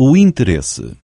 o interesse.